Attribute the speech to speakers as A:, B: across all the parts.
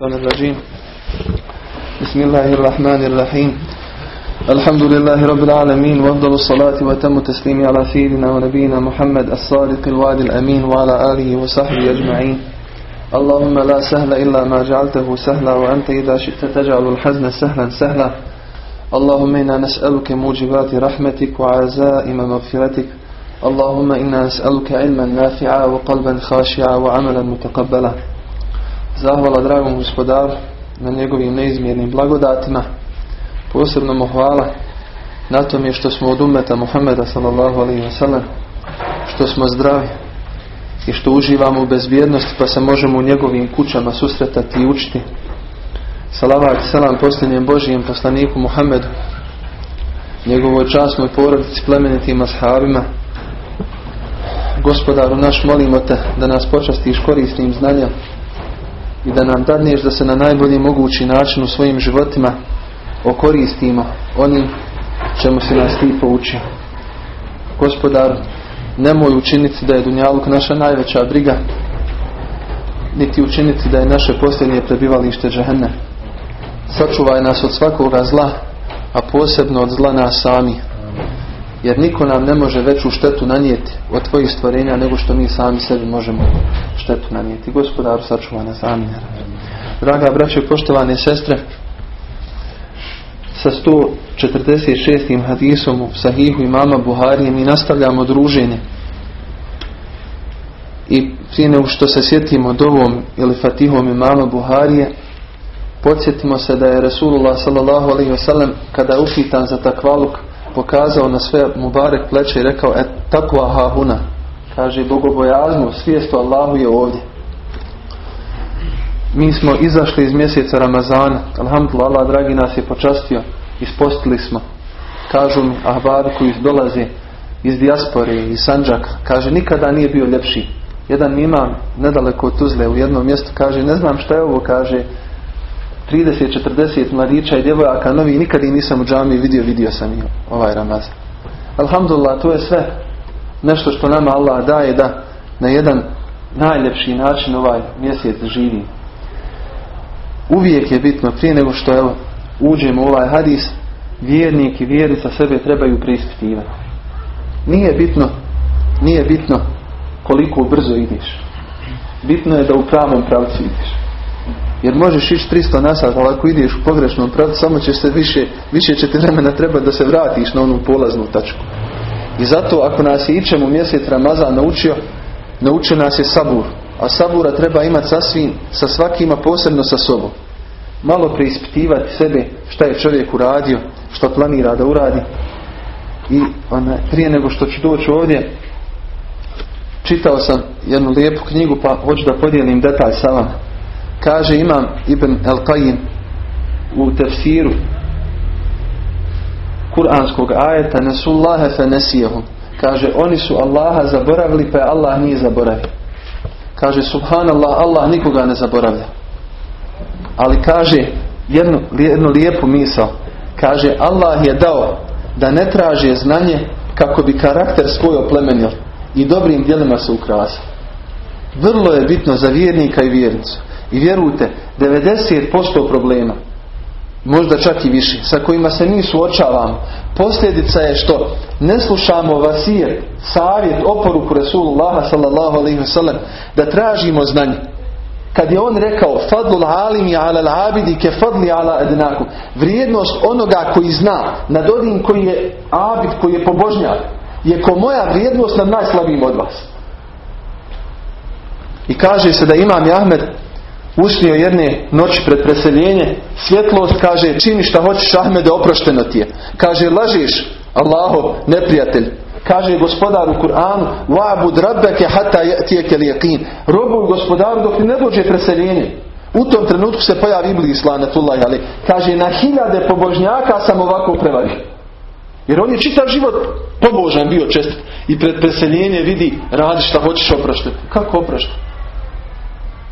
A: الشيطان الرجيم. بسم الله الرحمن الرحيم. الحمد لله رب العالمين وأفضل الصلاة وتم التسليم على سيدنا ونبينا محمد الصادق الوعد الأمين وعلى آله وصحبه أجمعين. اللهم لا سهل إلا ما جعلته سهلا وأنت إذا شئت تجعل الحزن سهلا سهلا. اللهم إنا نسألك موجبات رحمتك وعزائم مغفرتك. اللهم إنا نسألك علما نافعا وقلبا خاشعا وعملا متقبلا. Zahvala dragom gospodaru na njegovim neizmjernim blagodatima. Posebno mu hvala na tom je što smo od umeta Muhammeda sallallahu alaihi wa što smo zdravi i što uživamo u bezbjednosti pa se možemo u njegovim kućama susretati i učiti. Salavat i salam posljednjem Božijem poslaniku Muhammedu, njegovoj časnoj porodici, plemenitim ashabima. Gospodaru naš molimo te da nas počastiš korisnim znanjem i da nam dadneš da se na najbolji mogući način u svojim životima okoristimo onim čemu si nas ti poučio. Gospodar, nemoj učiniti da je Dunjaluk naša najveća briga, niti učiniti da je naše posljednje prebivalište džehenne. Sačuvaj nas od svakoga zla, a posebno od zla nas sami. Jer niko nam ne može veću štetu nanijeti od tvojih stvorenja nego što mi sami sebi možemo štetu nanijeti. Gospodaru sačuvaj nas. Draga braćo i poštovane sestre, sa 146. hadisom u sahihu imama Buharije mi nastavljamo druženje. I prije nego što se sjetimo dovom ili fatihom imama Buharije, podsjetimo se da je Resulullah wasallam kada je upitan za takvaluk pokazao na sve Mubarek pleće i rekao et takva hahuna. Kaže bogobojaznu svijestu Allahu je ovdje. Mi smo izašli iz mjeseca Ramazana. Alhamdulillah Allah dragi nas je počastio ispostili smo. Kažu mi ahbari koji dolaze iz dijaspore iz Sanđaka kaže nikada nije bio ljepši. Jedan imam nedaleko od Tuzle u jednom mjestu kaže ne znam šta je ovo kaže 30-40 mladića i djevojaka novi i nikad ih nisam u džami vidio, vidio sam ih ovaj Ramazan. Alhamdulillah, to je sve nešto što nama Allah daje da na jedan najljepši način ovaj mjesec živi. Uvijek je bitno, prije nego što evo, uđemo u ovaj hadis, vjernik i vjernica sebe trebaju preispitivati. Nije bitno, nije bitno koliko brzo ideš. Bitno je da u pravom pravcu ideš. Jer možeš ići 300 na sat, ali ako ideš u pogrešnom pravcu, samo će se više, više će ti vremena treba da se vratiš na onu polaznu tačku. I zato ako nas je ičemu mjesec Ramazan naučio, naučio nas je sabur. A sabura treba imati sasvim, sa svakima, posebno sa sobom. Malo preispitivati sebe šta je čovjek uradio, što planira da uradi. I ona, prije nego što ću doći ovdje, čitao sam jednu lijepu knjigu pa hoću da podijelim detalj sa vama. Kaže imam Ibn Al-Qayyim u tefsiru kuranskog ajeta Nesullahe fe nesijehum. Kaže oni su Allaha zaboravili pa Allah nije zaboravio. Kaže subhanallah Allah nikoga ne zaboravlja. Ali kaže jednu, jednu lijepu misao. Kaže Allah je dao da ne traže znanje kako bi karakter svoj oplemenio i dobrim djelima se ukrasao. Vrlo je bitno za vjernika i vjernicu. I vjerujte, 90% problema, možda čak i više, sa kojima se mi suočavamo, posljedica je što ne slušamo vasijet, savjet, oporuku Resulullaha sallallahu alaihi wasallam, da tražimo znanje. Kad je on rekao fadlul alimi ala abidi ke fadli ala adnaku, vrijednost onoga koji zna nad onim koji je abid, koji je pobožnjak, je ko moja vrijednost nad najslabijim od vas. I kaže se da imam Ahmed usnio jedne noći pred preseljenje, svjetlost kaže čini šta hoćeš Ahmede oprošteno ti je. Kaže lažiš Allahov neprijatelj. Kaže gospodar u Kur'anu Wa'bud rabbeke hatta tijeke lijeqin. Robuj gospodaru dok ne dođe preseljenje. U tom trenutku se pojavi Iblis lanatullahi ali kaže na hiljade pobožnjaka sam ovako prevario. Jer on je čitav život pobožan bio čest i pred preseljenje vidi radi šta hoćeš oproštiti. Kako oproštiti?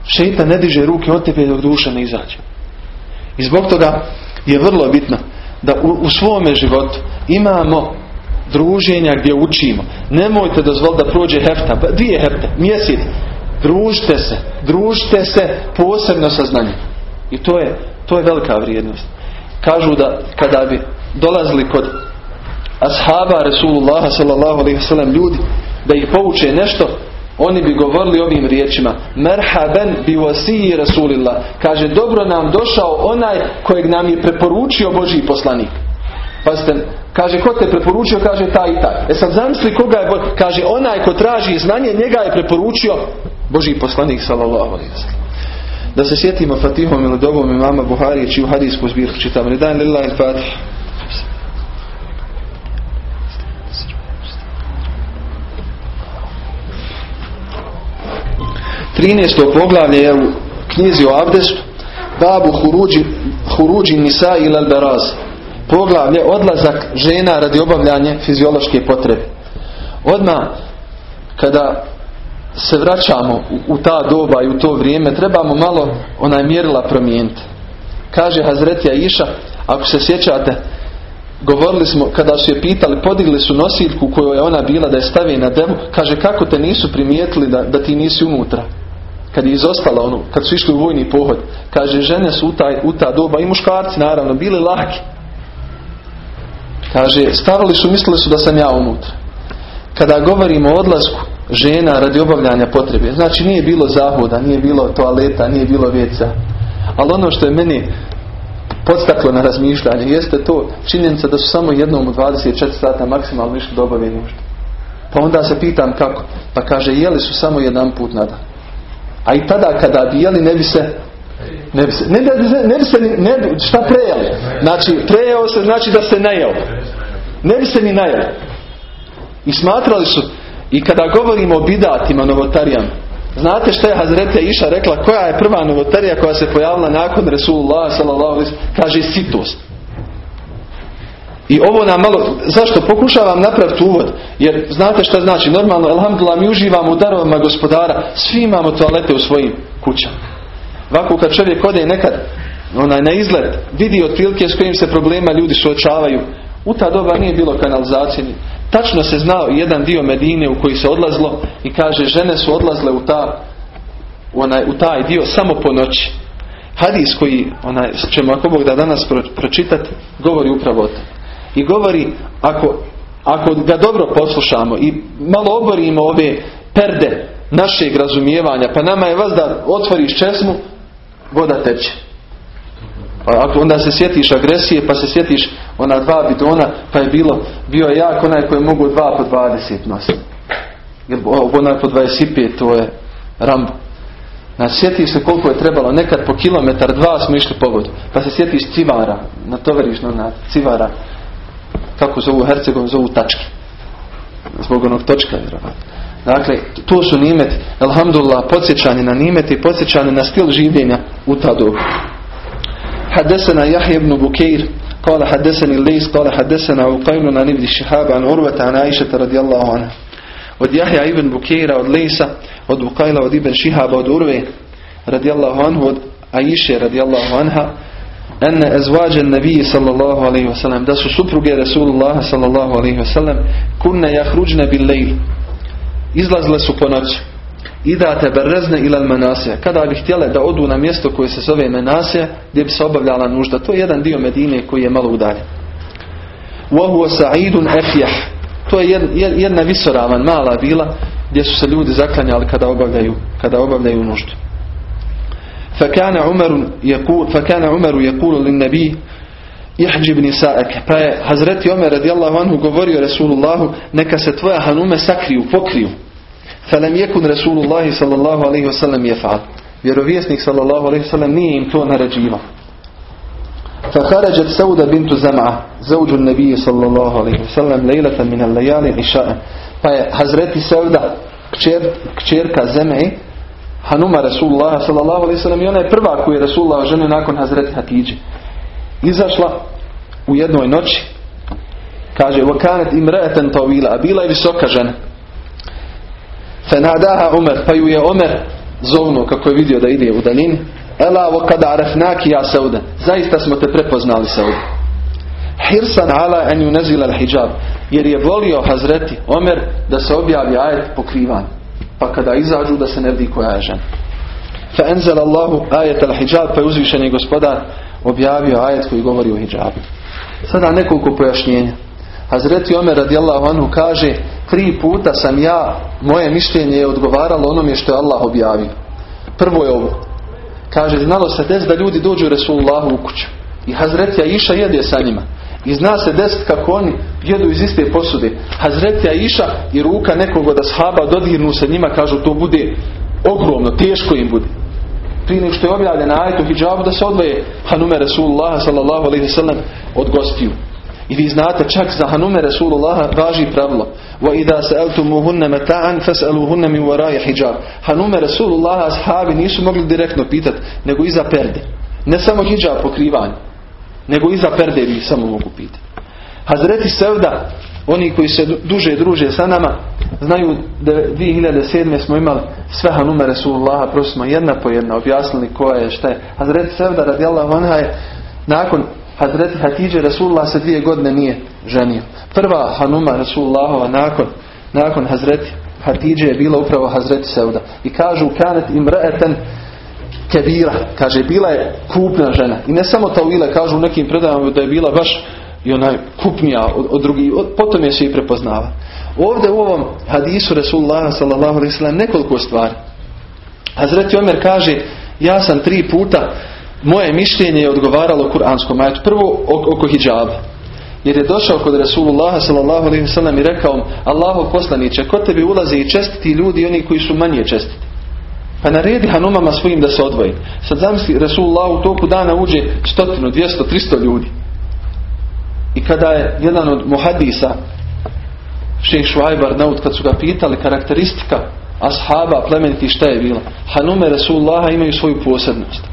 A: Šeita ne diže ruke od tebe dok duša ne izađe. I zbog toga je vrlo bitno da u, u svome životu imamo druženja gdje učimo. Nemojte dozvoliti da prođe hefta, dvije hefte, mjesec. Družite se, družite se posebno sa znanjem. I to je, to je velika vrijednost. Kažu da kada bi dolazili kod ashaba Resulullaha sallallahu alaihi ljudi da ih pouče nešto oni bi govorili ovim riječima merhaben bi wasiji Rasulillah kaže dobro nam došao onaj kojeg nam je preporučio Božji poslanik Pazite, kaže ko te preporučio, kaže taj i taj. E sad zamisli koga je, kaže onaj ko traži znanje, njega je preporučio Boži poslanik sallallahu Da se sjetimo Fatihom ili dobom imama Buhari čiju hadijsku zbirku čitam. Redan lillahi fatih. 13. poglavlje je u knjizi o abdestu babu huruđi, huruđi nisa ili alberaz poglavlje odlazak žena radi obavljanja fiziološke potrebe. Odmah kada se vraćamo u, ta doba i u to vrijeme trebamo malo onaj mjerila promijeniti. Kaže Hazretija Iša ako se sjećate govorili smo kada su je pitali podigli su nosiljku koju je ona bila da je stavi na devu kaže kako te nisu primijetili da, da ti nisi unutra kad je izostala ono, kad su išli u vojni pohod, kaže žene su u, taj, u ta doba i muškarci naravno bili laki. Kaže, stavili su, mislili su da sam ja unutra. Kada govorimo o odlasku žena radi obavljanja potrebe, znači nije bilo zahoda, nije bilo toaleta, nije bilo vjeca. Ali ono što je meni podstaklo na razmišljanje jeste to činjenica da su samo jednom u 24 sata maksimalno išli do obavljenja Pa onda se pitam kako. Pa kaže, jeli su samo jedan put na. A i tada kada bi jeli ne bi se ne bi se, ne, ne, ne bi se ne, šta prejeli? Znači prejeo se znači da se najeo. Ne bi se ni najeo. I smatrali su i kada govorimo o bidatima novotarijama Znate što je Hazrete Iša rekla koja je prva novotarija koja se pojavila nakon Resulullah sallallahu kaže sitost. I ovo nam malo, zašto pokušavam napraviti uvod? Jer znate što znači, normalno, alhamdulillah, mi uživamo u darovima gospodara, svi imamo toalete u svojim kućama. Ovako kad čovjek ode nekad onaj, na izgled, vidi otprilike s kojim se problema ljudi suočavaju. U ta doba nije bilo kanalizacije. Tačno se znao jedan dio Medine u koji se odlazlo i kaže žene su odlazle u, ta, onaj, u taj dio samo po noći. Hadis koji onaj, ćemo ako Bog da danas pročitati govori upravo o tome i govori ako, ako ga dobro poslušamo i malo oborimo ove perde našeg razumijevanja pa nama je vas da otvoriš česmu voda teče. Ako onda se sjetiš agresije pa se sjetiš ona dva bidona pa je bilo bio je jak onaj koji je mogu dva po dvadeset nositi. Jer onaj po 25 to je rambo. Na sjeti se koliko je trebalo nekad po kilometar dva smo išli po vodu pa se sjetiš civara natovariš na civara kako zovu Hercegovini, zovu tačke. Zbog onog točka vjerovatno. Dakle, to su nimeti, alhamdulillah, podsjećanje na nimeti i podsjećanje na stil življenja u ta dobu. حدثنا يحيى بن بكير قال حدثني الليث قال حدثنا عقيل عن ابن شهاب عن عروة عن عائشة رضي الله عنها od Jahja ibn Bukira, od Lejsa, od Bukajla, od Ibn Šihaba, od Urve, radijallahu anhu, od Aisha radijallahu anha, ene ezvađen nabiji sallallahu alaihi wasallam da su supruge Rasulullah sallallahu alaihi wasallam kunne jahruđne bil lejl izlazile su po noći da te berrezne ilal menasija kada bi htjele da odu na mjesto koje se zove menasija gdje bi se obavljala nužda to je jedan dio Medine koji je malo udaljen وهو sa'idun efjah to je jedna visoravan mala bila gdje su se ljudi zaklanjali kada obavljaju, kada obavljaju nuždu فكان عمر يقول فكان عمر يقول للنبي يحجب نساءك. فحضرت عمر رضي الله عنه قال رسول الله نك ستوى هنوم سكريو فكريو فلم يكن رسول الله صلى الله عليه وسلم يفعل. يروفيسنك صلى الله عليه وسلم نيم تو نرجيما فخرجت سودة بنت زمعة زوج النبي صلى الله عليه وسلم ليلة من الليالي عشاء. فحضرت سودة كتير كتير كزمعي Hanuma Rasulullah sallallahu alaihi sallam i ona je prva koju je Rasulullah žene nakon Hazreti Hatidže. Izašla u jednoj noći kaže وَكَانَتْ إِمْرَأَةً طَوِيلًا a bila je visoka žena. فَنَادَاهَا Umar pa ju je Omer zovno kako je vidio da ide u daljini Ela وَكَدْ عَرَفْنَاكِ يَا سَوْدَ Zaista smo te prepoznali Sauda. Hirsan ala an yunzila al-hijab jer je volio Hazreti Omer da se objavi ajet pokrivanja pa kada izađu da se ne vidi koja je žena. fa enzal Allahu ajet al-hijab, pa je uzvišeni gospodar objavio ajet koji govori o hijabu. Sada nekoliko pojašnjenja. Hazreti Omer radijallahu anhu kaže tri puta sam ja, moje mišljenje je odgovaralo onome što je Allah objavio. Prvo je ovo. Kaže, znalo se des da ljudi dođu Resulullahu u kuću. I Hazretija Iša jede sa njima. I zna se deset kako oni jedu iz iste posude. Hazretija Iša i ruka nekog od ashaba dodirnu se njima, kažu to bude ogromno, teško im bude. Prije nego što je objavljen ajet u hijabu da se odvoje Hanume Rasulullah sallallahu alaihi sallam od gostiju. I vi znate čak za Hanume Rasulullah važi pravilo. Idha sa'altumuhunna mata'an fas'aluhunna min wara'i hijab. Hanume Rasulullah ashabi nisu mogli direktno pitati, nego iza perde. Ne samo hijab pokrivanje, nego iza perde vi samo mogu pitati. Hazreti Sevda, oni koji se duže druže sa nama, znaju da 2007. smo imali sve Hanume Rasulullah, prosto smo jedna po jedna objasnili koja je šta je. Hazreti Sevda radijallahu anha je nakon Hazreti Hatidže Rasulullah se dvije godine nije ženio. Prva Hanuma Rasulullahova nakon, nakon Hazreti Hatidže je bila upravo Hazreti Seuda. I kažu kanet imra'atan kebira. Kaže, bila je kupna žena. I ne samo Tawila, kažu u nekim predavama da je bila baš i onaj kupnija od, od drugih. Potom je se i prepoznava. Ovdje u ovom hadisu Rasulullah sallallahu alaihi sallam nekoliko stvari. Hazreti Omer kaže, ja sam tri puta moje mišljenje je odgovaralo kuranskom ajetu. Prvo oko hijjaba. Jer je došao kod Rasulullah sallallahu alaihi sallam i rekao Allahu poslaniće, kod tebi ulaze i čestiti ljudi oni koji su manje čestiti. Pa naredi hanumama svojim da se odvoji. Sad zamisli Rasulullah u toku dana uđe stotinu, dvijesto, tristo ljudi. I kada je jedan od muhadisa šejh Švajbar naut kad su ga pitali karakteristika ashaba plemeniti šta je bila. Hanume Rasulullaha imaju svoju posebnost.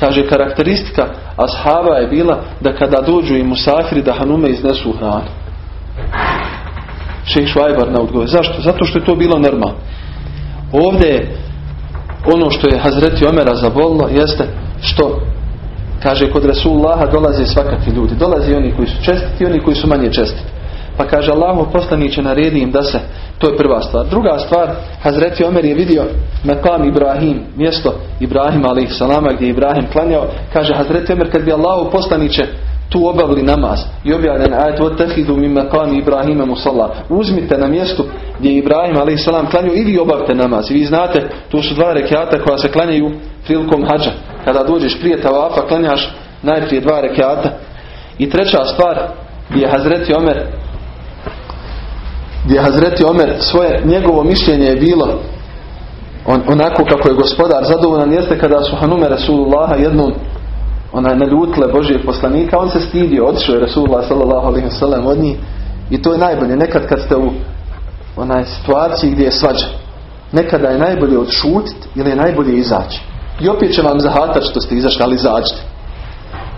A: Kaže, karakteristika ashaba je bila da kada dođu i musafiri da hanume iznesu hranu. Šejh Švajbar na odgovor. Zašto? Zato što je to bilo normalno. Ovdje je ono što je Hazreti Omera zavolilo jeste što kaže kod Rasulullaha dolaze svakakvi ljudi. Dolaze oni koji su čestiti i oni koji su manje čestiti. Pa kaže Allahu poslaniće naredi im da se, to je prva stvar. Druga stvar, Hazreti Omer je vidio Mekam Ibrahim, mjesto Ibrahima alaih salama gdje je Ibrahim klanjao. Kaže Hazreti Omer kad bi Allahu poslaniće tu obavili namaz i objavljen ajet وَتَحِدُوا مِنْ مَقَامِ Ibrahima musalla. Uzmite na mjestu gdje je Ibrahim alaih salam klanjao i vi obavite namaz. I vi znate, tu su dva rekiata koja se klanjaju prilikom hađa. Kada dođeš prije tavafa, klanjaš najprije dva rekiata. I treća stvar gdje je Hazreti Omer gdje Hazreti Omer svoje, njegovo mišljenje je bilo on, onako kako je gospodar zadovoljan jeste kada su Hanume Rasulullaha jednom onaj naljutile Božije poslanika on se stidio, otišao je Rasulullah wasallam od njih. I to je najbolje, nekad kad ste u onaj situaciji gdje je svađa nekada je najbolje odšutiti ili je najbolje izaći. I opet će vam zahatati što ste izašli ali izađite.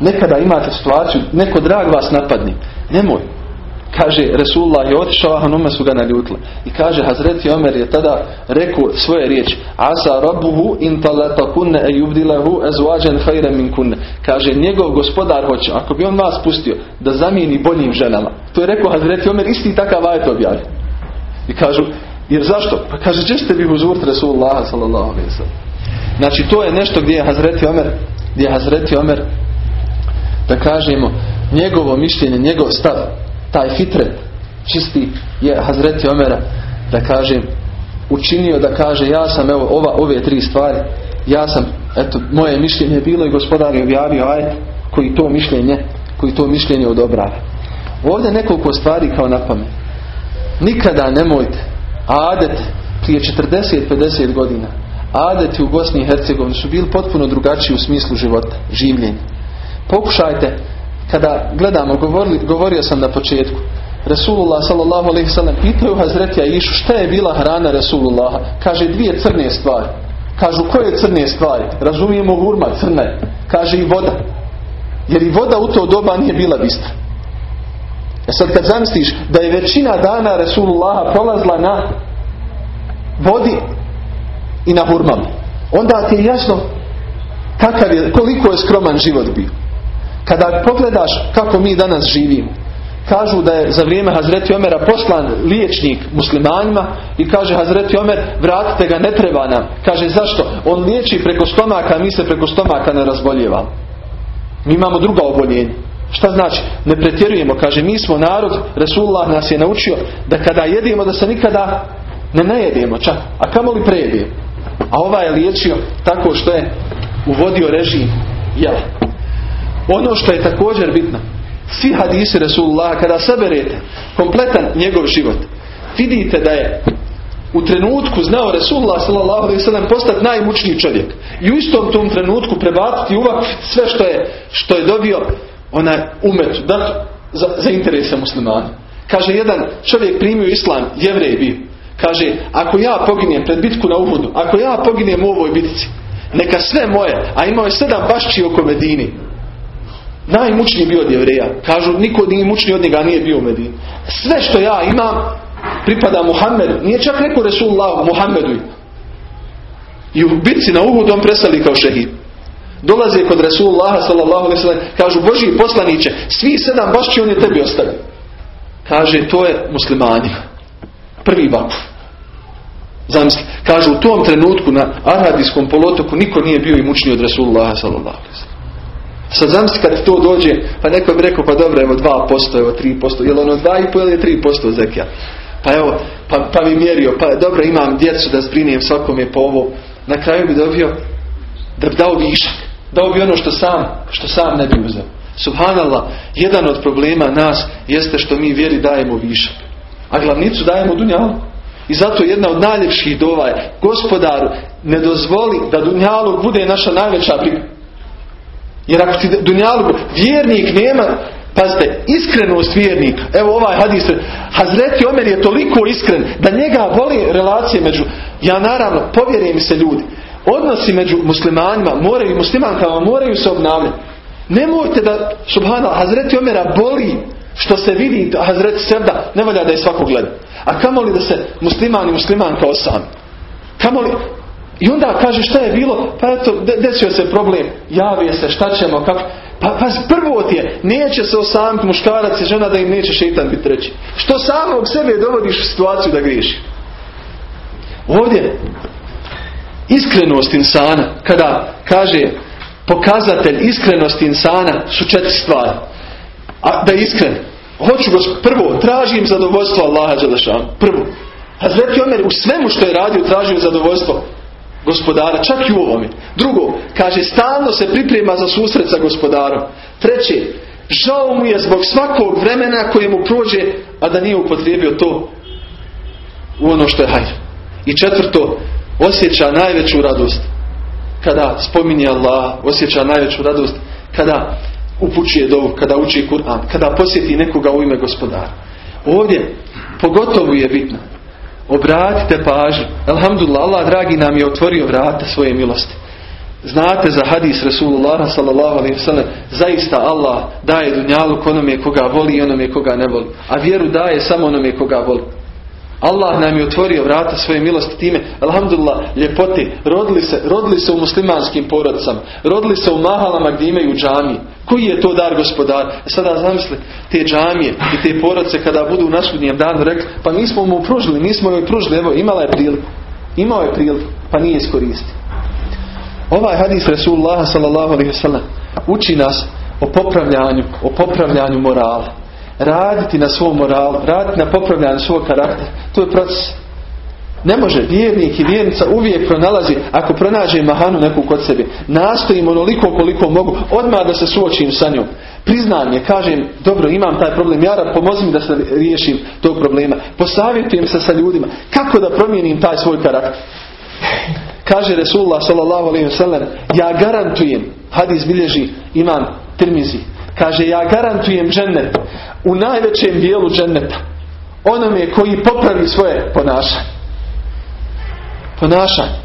A: Nekada imate situaciju neko drag vas napadni nemoj Kaže, Resulullah je otišao, a Hanume su ga naljutile. I kaže, Hazreti Omer je tada rekao svoje riječi. Asa rabuhu in talatakunne e yubdilahu ezvađen hajre min kunne. Kaže, njegov gospodar hoće, ako bi on vas pustio, da zamijeni boljim ženama. To je rekao Hazreti Omer, isti takav ajet objavi. I kažu, jer zašto? Pa kaže, gdje ste vi uzurt Resulullah sallallahu alaihi. Znači, to je nešto gdje je Hazreti Omer, gdje je Hazreti Omer, da kažemo, njegovo mišljenje, njegov stav, taj fitret čisti je Hazreti Omera da kažem učinio da kaže ja sam evo ova, ove tri stvari ja sam eto moje mišljenje je bilo i gospodar je objavio ajet koji to mišljenje koji to mišljenje odobrava. Ovdje nekoliko stvari kao na pamet. Nikada nemojte adet prije 40-50 godina adeti u Bosni i Hercegovini su bili potpuno drugačiji u smislu života, življenja. Pokušajte kada gledamo, govorili, govorio sam na početku, Resulullah sallallahu alaihi sallam pitaju Hazretija Išu šta je bila hrana Resulullaha. Kaže dvije crne stvari. Kažu koje crne stvari? Razumijemo hurma, crna je. Kaže i voda. Jer i voda u to doba nije bila bistra. E sad kad zamisliš da je većina dana Resulullaha prolazila na vodi i na hurmama. Onda ti je jasno kakav je, koliko je skroman život bio. Kada pogledaš kako mi danas živimo, kažu da je za vrijeme Hazreti Omera poslan liječnik muslimanima i kaže Hazreti Omer vratite ga, ne treba nam. Kaže zašto? On liječi preko stomaka, mi se preko stomaka ne razboljevamo. Mi imamo druga oboljenja. Šta znači? Ne pretjerujemo. Kaže, mi smo narod, Resulullah nas je naučio da kada jedemo da se nikada ne najedemo čak. A kamo li prejedemo? A ova je liječio tako što je uvodio režim jela. Ono što je također bitno, svi hadisi Resulullah, kada saberete kompletan njegov život, vidite da je u trenutku znao Resulullah s.a.v. postati najmučniji čovjek. I u istom tom trenutku prebaciti uvak sve što je, što je dobio onaj umet da, za, za interese muslimana. Kaže jedan čovjek primio islam, jevrej bio. Kaže, ako ja poginem pred bitku na Uhudu, ako ja poginem u ovoj bitci, neka sve moje, a imao je sedam bašći oko Medini, najmučniji bio od jevreja. Kažu, niko nije mučniji od njega, nije bio u Medini. Sve što ja imam, pripada Muhammedu. Nije čak rekao Resulullah Muhammedu. I u bitci na Uhudu on presali kao šehid. Dolaze kod Resulullaha sallallahu alaihi sallam, kažu Boži poslaniće, svi sedam bašći on je tebi ostavio. Kaže, to je muslimani. Prvi bakuf. Zamisli, kažu u tom trenutku na Arabijskom polotoku niko nije bio imućniji od Resulullaha sallallahu alaihi sallam. Sad zamisli kad to dođe, pa neko bi rekao, pa dobro, evo 2%, evo 3%, je li ono 2,5 ili 3% zekija? Pa evo, pa, pa mi mjerio, pa dobro, imam djecu da zbrinijem svakome po ovo. Na kraju bi dobio da bi dao višak. Dao bi ono što sam, što sam ne bi uzeo. Subhanallah, jedan od problema nas jeste što mi vjeri dajemo višak. A glavnicu dajemo dunjalu. I zato jedna od najljepših dova je gospodaru ne dozvoli da dunjalog bude naša najveća briga. Jer ako ti dunjalog vjernik nema Pazite, iskrenost vjernika. Evo ovaj hadis. Hazreti Omer je toliko iskren da njega voli relacije među... Ja naravno, povjerujem se ljudi. Odnosi među muslimanima moraju muslimankama moraju se obnavljati. Nemojte da, subhanallah, Hazreti Omera boli što se vidi Hazreti Sevda, ne valja da je svako gleda. A kamoli da se musliman i muslimanka osami. Kamoli, i onda kaže šta je bilo, pa eto, desio se problem, javije se, šta ćemo, kako... Pa, pa prvo ti je, neće se osamiti muškarac i žena da im neće šeitan biti treći. Što samog sebe dovodiš u situaciju da griješi. Ovdje, iskrenost insana, kada kaže pokazatelj iskrenosti insana su četiri stvari. A da je iskren, hoću gospod, prvo, tražim zadovoljstvo Allaha Đelešanu. Prvo. Hazreti Omer u svemu što je radio tražio zadovoljstvo gospodara, čak i u ovome. Drugo, kaže, stalno se priprema za susret sa gospodarom. Treće, žao mu je zbog svakog vremena koje mu prođe, a da nije upotrijebio to u ono što je hajr. I četvrto, osjeća najveću radost kada spominje Allah, osjeća najveću radost kada upućuje dovu, kada uči Kur'an, kada posjeti nekoga u ime gospodara. Ovdje pogotovo je bitno obratite pažnju. Alhamdulillah, Allah dragi nam je otvorio vrata svoje milosti. Znate za hadis Rasulullah sallallahu alaihi sallam, zaista Allah daje dunjalu onome koga voli i onome koga ne voli. A vjeru daje samo onome koga voli. Allah nam je otvorio vrata svoje milosti time, alhamdulillah, ljepote, rodili se, rodili se u muslimanskim porodcama, rodili se u mahalama gdje imaju džamije. Koji je to dar gospodar? E sada zamisli, te džamije i te porodce kada budu u nasudnjem danu rekli, pa nismo mu pružili, nismo joj pružili, evo imala je priliku. Imao je priliku, pa nije iskoristio. Ovaj hadis Rasulullah sallallahu alaihi uči nas o popravljanju, o popravljanju morala raditi na svom moralu, raditi na popravljanju svog karaktera. To je proces. Ne može vjernik i vjernica uvijek pronalazi, ako pronađe mahanu neku kod sebe, nastojim onoliko koliko mogu, odmah da se suočim sa njom. Priznam je, kažem, dobro, imam taj problem, ja pomozi mi da se riješim tog problema. Posavjetujem se sa ljudima, kako da promijenim taj svoj karakter. Kaže Resulullah sallam, ja garantujem, hadis bilježi imam Tirmizi, Kaže, ja garantujem džennet u najvećem dijelu dženneta. Onome koji popravi svoje ponašanje. Ponašanje.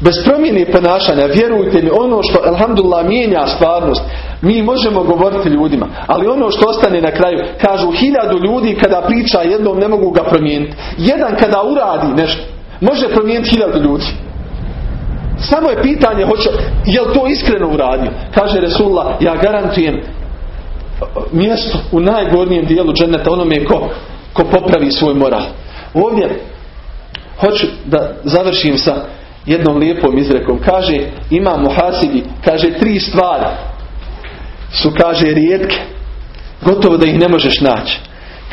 A: Bez promjene ponašanja, vjerujte mi, ono što, alhamdulillah, mijenja stvarnost, mi možemo govoriti ljudima, ali ono što ostane na kraju, kažu hiljadu ljudi kada priča jednom ne mogu ga promijeniti. Jedan kada uradi nešto, može promijeniti hiljadu ljudi. Samo je pitanje, hoće, je to iskreno uradio? Kaže Resulullah, ja garantujem mjesto u najgornijem dijelu dženeta onome ko, ko popravi svoj moral. Ovdje hoću da završim sa jednom lijepom izrekom. Kaže, imamo hasibi, kaže tri stvari su, kaže, rijetke. Gotovo da ih ne možeš naći.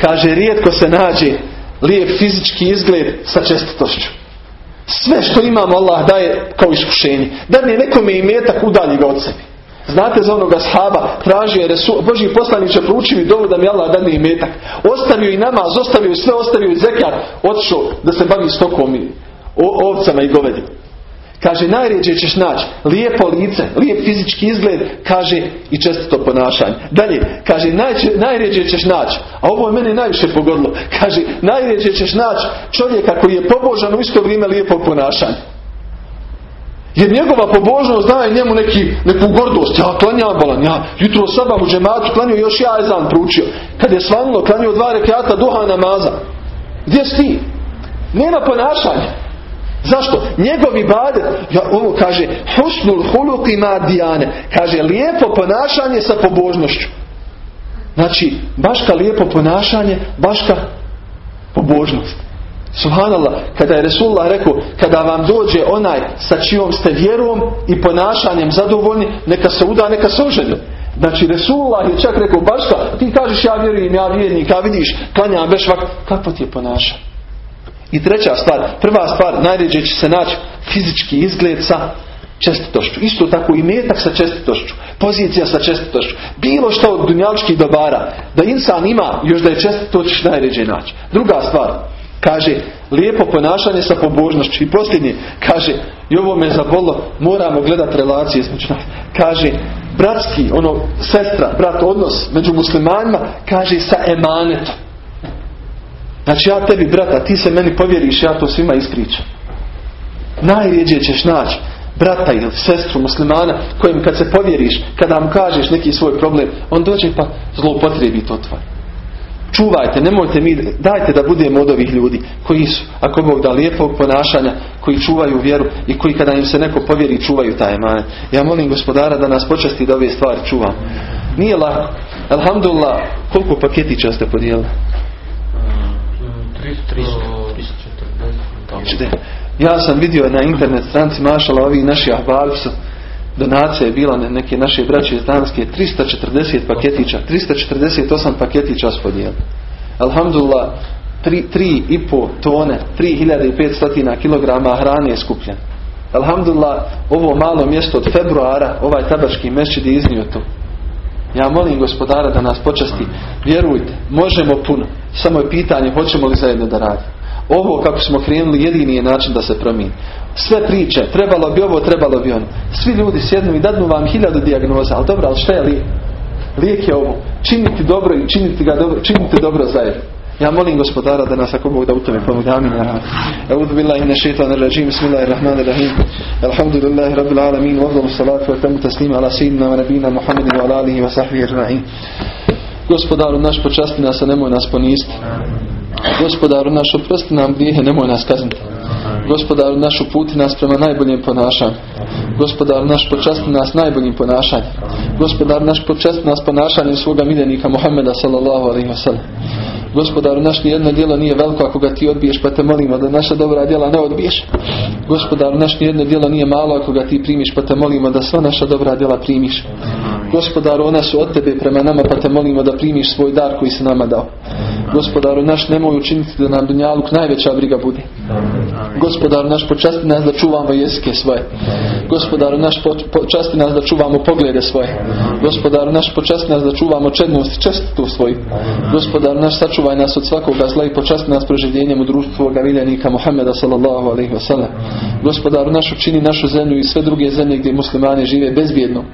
A: Kaže, rijetko se nađe lijep fizički izgled sa čestitošću. Sve što imamo Allah daje kao iskušenje. Da ne nekome i metak udalji ga od sebi. Znate za onoga sahaba, tražio je Resul, Boži poslaniće prouči mi dovoljno da mi Allah dane i metak. Ostavio i namaz, ostavio i sve, ostavio i zekat, otišao da se bavi stokom i ovcama i govedima. Kaže, najređe ćeš naći lijepo lice, lijep fizički izgled, kaže i čestito ponašanje. Dalje, kaže, najređe ćeš naći, a ovo je mene najviše pogodilo, kaže, najređe ćeš naći čovjeka koji je pobožan u isto vrijeme lijepog ponašanja. Jer njegova pobožnost daje njemu neki, neku gordost. Ja klanjam balan, ja jutro sabah u džematu klanio, još ja ezan pručio. Kad je svanulo, klanio dva rekiata duha namaza. Gdje si ti? Nema ponašanja. Zašto? Njegovi bade, ja, ovo kaže, husnul huluki dijane. Kaže, lijepo ponašanje sa pobožnošću. Znači, baška lijepo ponašanje, baška pobožnost. Subhanallah, kada je Resulullah rekao, kada vam dođe onaj sa čijom ste vjerom i ponašanjem zadovoljni, neka se uda, neka se oželju. Znači Resulullah je čak rekao, baška, ti kažeš ja vjerujem, ja vjernik, a vidiš, klanjam vak, kako ti je ponašanje? I treća stvar, prva stvar, najređe će se naći fizički izgled sa čestitošću. Isto tako i metak sa čestitošću. Pozicija sa čestitošću. Bilo što od dunjaličkih dobara. Da insan ima još da je čestit, to ćeš najređe naći. Druga stvar, kaže, lijepo ponašanje sa pobožnošću. I posljednje, kaže, i ovo me zabolo, moramo gledati relacije između nas. Kaže, bratski, ono, sestra, brat, odnos među muslimanima, kaže, sa emanetom. Znači ja tebi brata, ti se meni povjeriš, ja to svima ispričam. Najrijeđe ćeš naći brata ili sestru muslimana kojem kad se povjeriš, kada mu kažeš neki svoj problem, on dođe pa zloupotrebi to tvoje. Čuvajte, nemojte mi, dajte da budemo od ovih ljudi koji su, ako Bog da lijepog ponašanja, koji čuvaju vjeru i koji kada im se neko povjeri čuvaju taj mane. Ja molim gospodara da nas počasti da ove stvari čuvam. Nije lako. Alhamdulillah, koliko paketića ste podijelili? Ja sam vidio na internet stranci mašala ovi naši ahbali su donacija je bila neke naše braće iz Danske 340 paketića 348 paketića spodijeli Alhamdulillah 3,5 tone 3500 kg hrane je skupljeno Alhamdulillah ovo malo mjesto od februara ovaj tabački mešćid je iznio to ja molim gospodara da nas počasti. Vjerujte, možemo puno. Samo je pitanje hoćemo li zajedno da radimo. Ovo kako smo krenuli jedini je način da se promijeni. Sve priče, trebalo bi ovo, trebalo bi ono. Svi ljudi sjednu i dadnu vam hiljadu dijagnoza, ali dobro, ali šta je lijek? Lijek je ovo. Činiti dobro i činiti ga dobro, činiti dobro zajedno. Ja molim gospodara da nas ako Bog da u tome pomogne. Amin. A'udhu billahi min shaitan ar-rajim. Bismillahirrahmanirrahim. Alhamdulillahi rabbil alamin. Wa salatu wa tamu taslima ala sayyidina wa nabina Muhammedin wa ala alihi wa sahbihi ajma'in. Gospodaru naš počasti nas, a nemoj nas poniziti. Gospodaru naš oprosti nam grijehe, nemoj nas kazniti. Gospodaru naš uputi nas prema najboljem ponašanju. Gospodar naš počasti nas najboljim ponašanjem. Gospodar naš počasti nas ponašanjem svoga miljenika Muhammeda sallallahu alaihi wa sallam. Gospodaru, naš nijedno djelo nije veliko ako ga ti odbiješ, pa te molimo da naša dobra djela ne odbiješ. Gospodaru, naš nijedno djelo nije malo ako ga ti primiš, pa te molimo da sva naša dobra djela primiš. Gospodaru, ona su od tebe prema nama, pa te molimo da primiš svoj dar koji se nama dao. Gospodaru, naš nemoj učiniti da nam Dunjaluk najveća briga bude. Gospodaru, naš počasti nas da čuvamo jezike svoje. Gospodaru, naš počasti nas da čuvamo poglede svoje. Gospodaru, naš počasti nas da čuvamo čednost i čestitu svoju. Gospodaru, naš sačuvaj nas od svakoga zla i počasti nas proživljenjem u društvu tvoga miljenika Muhammeda sallallahu alaihi wa sallam. Gospodaru naš učini našu zemlju i sve druge zemlje gdje muslimani žive bezbjedno.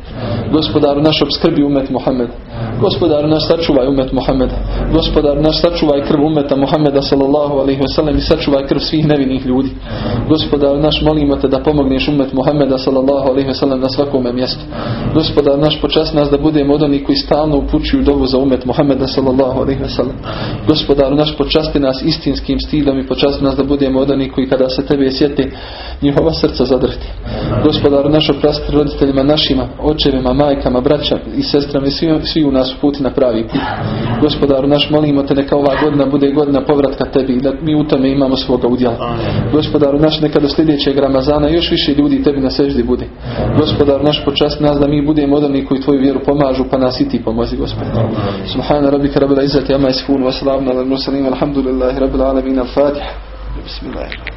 A: Gospodaru naš obskrbi umet Muhammed. Gospodaru naš sačuvaj umet Muhammed. Gospodaru naš sačuvaj krv umeta Muhammeda sallallahu alaihi wa sallam i sačuvaj krv svih nevinih ljudi. Gospodaru naš molimo te da pomogneš umet Muhammeda sallallahu alaihi wa sallam na svakome mjestu. Gospodaru naš počast nas da budemo od onih koji stalno upućuju dovu za umet Muhammeda sallallahu alaihi wa sallam. Gospodaru naš počasti nas istinskim stilom i počasti nas da budemo od onih koji kada se tebe sjeti njihova srca zadrti. Gospodaru naš oprosti roditeljima našima, očevima, majkama, braća i sestrama i svi, svi nas uputi na pravi put. Gospodaru naš molimo te neka ova godina bude godina povratka tebi da mi u tome imamo svoga udjela. Gospodaru naš neka do sljedećeg Ramazana još više ljudi tebi na seždi bude. Gospodaru naš počast nas da mi budemo od onih koji tvoju vjeru pomažu pa nas i ti pomozi gospodaru. Subhana rabbika rabbil izzati amma yasifun wa salamun ala al mursalin walhamdulillahi rabbil alamin al-fatiha. Bismillahirrahmanirrahim.